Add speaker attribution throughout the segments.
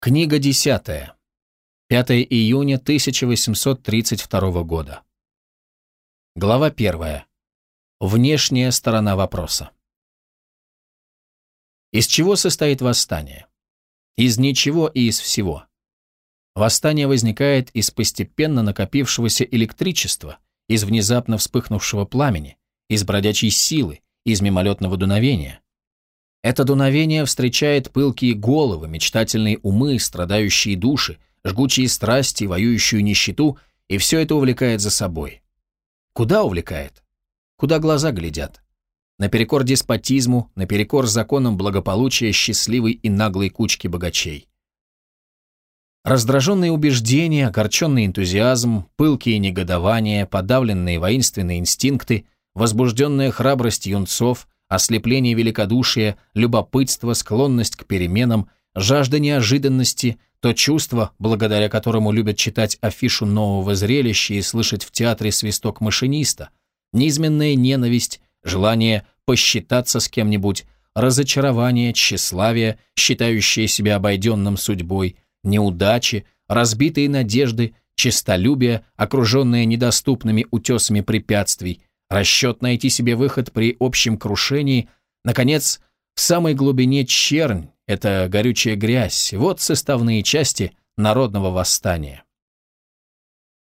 Speaker 1: Книга десятая. 5 июня 1832 года. Глава 1. Внешняя сторона вопроса. Из чего состоит восстание? Из ничего и из всего. Восстание возникает из постепенно накопившегося электричества, из внезапно вспыхнувшего пламени, из бродячей силы, из мимолетного дуновения. Это дуновение встречает пылкие головы, мечтательные умы, страдающие души, жгучие страсти, воюющую нищету, и все это увлекает за собой. Куда увлекает? Куда глаза глядят? Наперекор деспотизму, наперекор законам благополучия счастливой и наглой кучки богачей. Раздраженные убеждения, огорченный энтузиазм, пылкие негодования, подавленные воинственные инстинкты, возбужденная храбрость юнцов, ослепление великодушия, любопытство, склонность к переменам, жажда неожиданности, то чувство, благодаря которому любят читать афишу нового зрелища и слышать в театре свисток машиниста, неизменная ненависть, желание посчитаться с кем-нибудь, разочарование, тщеславие, считающее себя обойденным судьбой, неудачи, разбитые надежды, честолюбие, окруженное недоступными утесами препятствий, расчет найти себе выход при общем крушении, наконец, в самой глубине чернь, это горючая грязь, вот составные части народного восстания.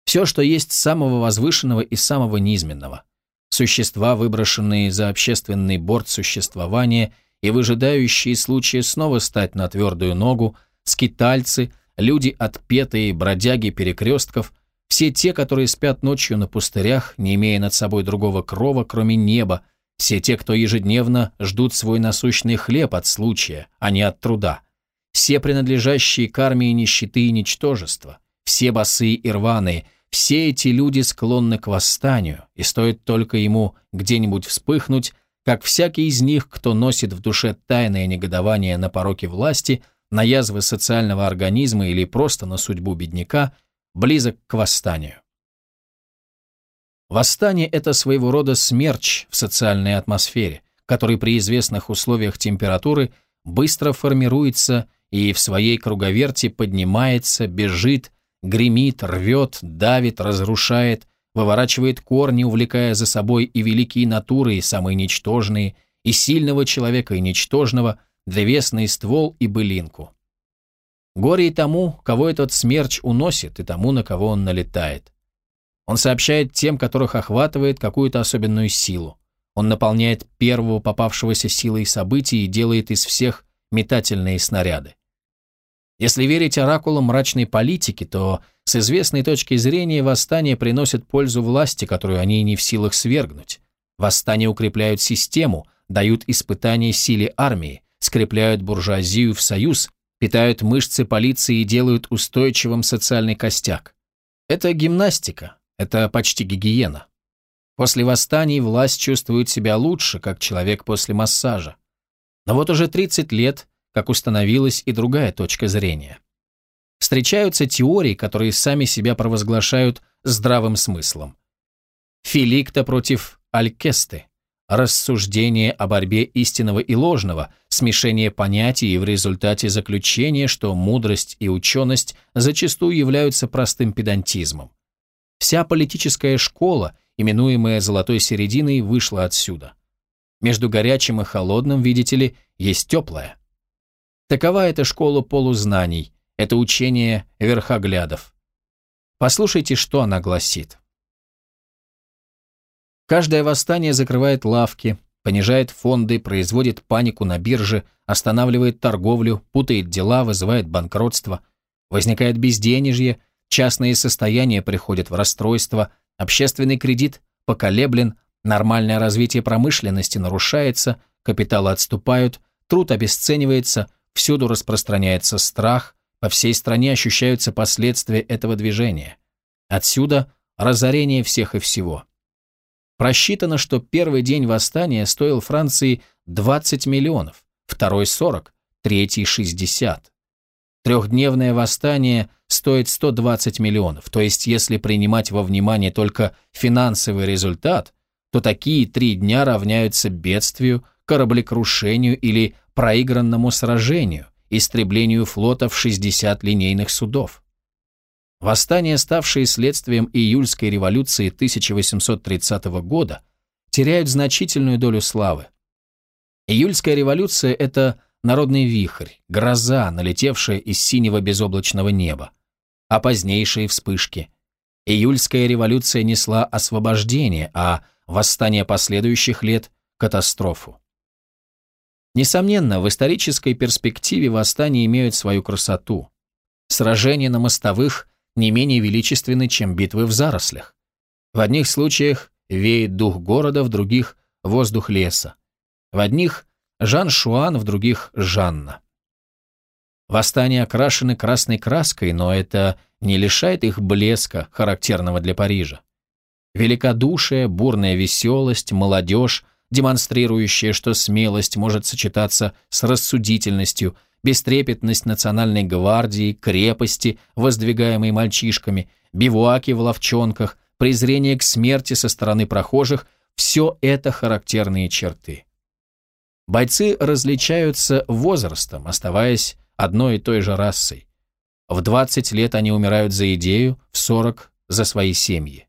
Speaker 1: Все, что есть самого возвышенного и самого низменного. Существа, выброшенные за общественный борт существования и выжидающие случая снова стать на твердую ногу, скитальцы, люди отпетые, бродяги перекрестков, все те, которые спят ночью на пустырях, не имея над собой другого крова, кроме неба, все те, кто ежедневно ждут свой насущный хлеб от случая, а не от труда. Все принадлежащие к армии нищеты и ничтожества. Все босые и рваные. Все эти люди склонны к восстанию, и стоит только ему где-нибудь вспыхнуть, как всякий из них, кто носит в душе тайное негодование на пороки власти, на язвы социального организма или просто на судьбу бедняка, близок к восстанию. Восстание – это своего рода смерч в социальной атмосфере, который при известных условиях температуры быстро формируется и в своей круговерти поднимается, бежит, гремит, рвет, давит, разрушает, выворачивает корни, увлекая за собой и великие натуры, и самые ничтожные, и сильного человека, и ничтожного, древесный ствол и былинку. Горе и тому, кого этот смерч уносит, и тому, на кого он налетает. Он сообщает тем, которых охватывает какую-то особенную силу. Он наполняет первого попавшегося силой событий и делает из всех метательные снаряды. Если верить оракулам мрачной политики, то с известной точки зрения восстание приносит пользу власти, которую они не в силах свергнуть. Восстания укрепляют систему, дают испытания силе армии, скрепляют буржуазию в союз, питают мышцы полиции и делают устойчивым социальный костяк. Это гимнастика, это почти гигиена. После восстаний власть чувствует себя лучше, как человек после массажа. Но вот уже 30 лет, как установилась и другая точка зрения. Встречаются теории, которые сами себя провозглашают здравым смыслом. Филикта против Алькесты, рассуждение о борьбе истинного и ложного, смешение понятий и в результате заключение, что мудрость и ученость зачастую являются простым педантизмом. Вся политическая школа, именуемая «золотой серединой», вышла отсюда. Между горячим и холодным, видите ли, есть теплое. Такова эта школа полузнаний, это учение верхоглядов. Послушайте, что она гласит. Каждое восстание закрывает лавки, понижает фонды, производит панику на бирже, останавливает торговлю, путает дела, вызывает банкротство. Возникает безденежье, частные состояния приходят в расстройство, общественный кредит поколеблен, нормальное развитие промышленности нарушается, капиталы отступают, труд обесценивается, всюду распространяется страх, по всей стране ощущаются последствия этого движения. Отсюда разорение всех и всего. Просчитано, что первый день восстания стоил Франции 20 миллионов, второй 40, третий 60. Трехдневное восстание стоит 120 миллионов, то есть если принимать во внимание только финансовый результат, то такие три дня равняются бедствию, кораблекрушению или проигранному сражению, истреблению флота в 60 линейных судов. Восстания, ставшие следствием июльской революции 1830 года, теряют значительную долю славы. Июльская революция – это народный вихрь, гроза, налетевшая из синего безоблачного неба, а позднейшие вспышки. Июльская революция несла освобождение, а восстание последующих лет – катастрофу. Несомненно, в исторической перспективе восстания имеют свою красоту. Сражения на мостовых не менее величественны, чем битвы в зарослях. В одних случаях веет дух города, в других – воздух леса. В одних – Жан Шуан, в других – Жанна. Восстания окрашены красной краской, но это не лишает их блеска, характерного для Парижа. Великодушие, бурная веселость, молодежь, демонстрирующая, что смелость может сочетаться с рассудительностью, бестрепетность национальной гвардии, крепости, воздвигаемой мальчишками, бивуаки в ловчонках, презрение к смерти со стороны прохожих – все это характерные черты. Бойцы различаются возрастом, оставаясь одной и той же расой. В 20 лет они умирают за идею, в 40 – за свои семьи.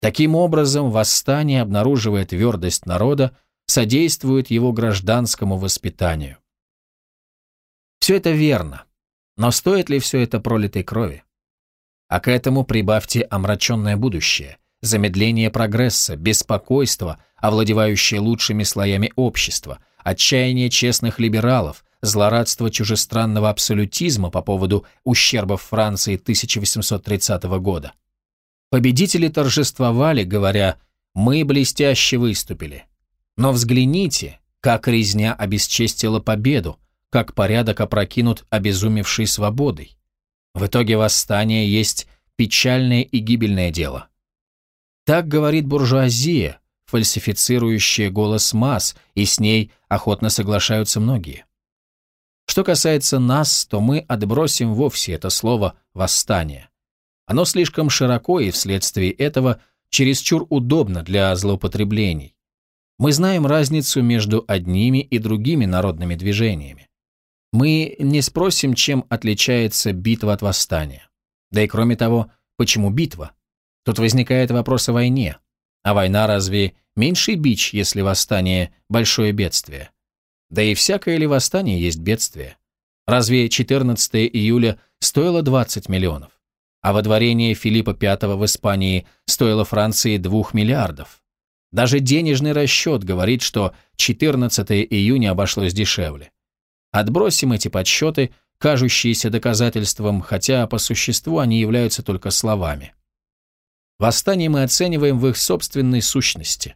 Speaker 1: Таким образом, восстание, обнаруживая твердость народа, содействует его гражданскому воспитанию. Все это верно, но стоит ли все это пролитой крови? А к этому прибавьте омраченное будущее, замедление прогресса, беспокойство, овладевающее лучшими слоями общества, отчаяние честных либералов, злорадство чужестранного абсолютизма по поводу ущербов Франции 1830 года. Победители торжествовали, говоря «мы блестяще выступили». Но взгляните, как резня обесчестила победу, как порядок опрокинут обезумевшей свободой. В итоге восстание есть печальное и гибельное дело. Так говорит буржуазия, фальсифицирующая голос масс, и с ней охотно соглашаются многие. Что касается нас, то мы отбросим вовсе это слово «восстание». Оно слишком широко и вследствие этого чересчур удобно для злоупотреблений. Мы знаем разницу между одними и другими народными движениями. Мы не спросим, чем отличается битва от восстания. Да и кроме того, почему битва? Тут возникает вопрос о войне. А война разве меньший бич, если восстание – большое бедствие? Да и всякое ли восстание есть бедствие? Разве 14 июля стоило 20 миллионов? А водворение Филиппа V в Испании стоило Франции 2 миллиардов. Даже денежный расчет говорит, что 14 июня обошлось дешевле. Отбросим эти подсчеты, кажущиеся доказательством, хотя по существу они являются только словами. Восстание мы оцениваем в их собственной сущности.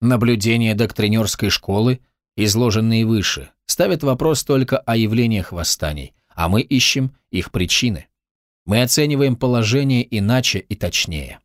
Speaker 1: Наблюдения доктринерской школы, изложенные выше, ставят вопрос только о явлениях восстаний, а мы ищем их причины. Мы оцениваем положение иначе и точнее.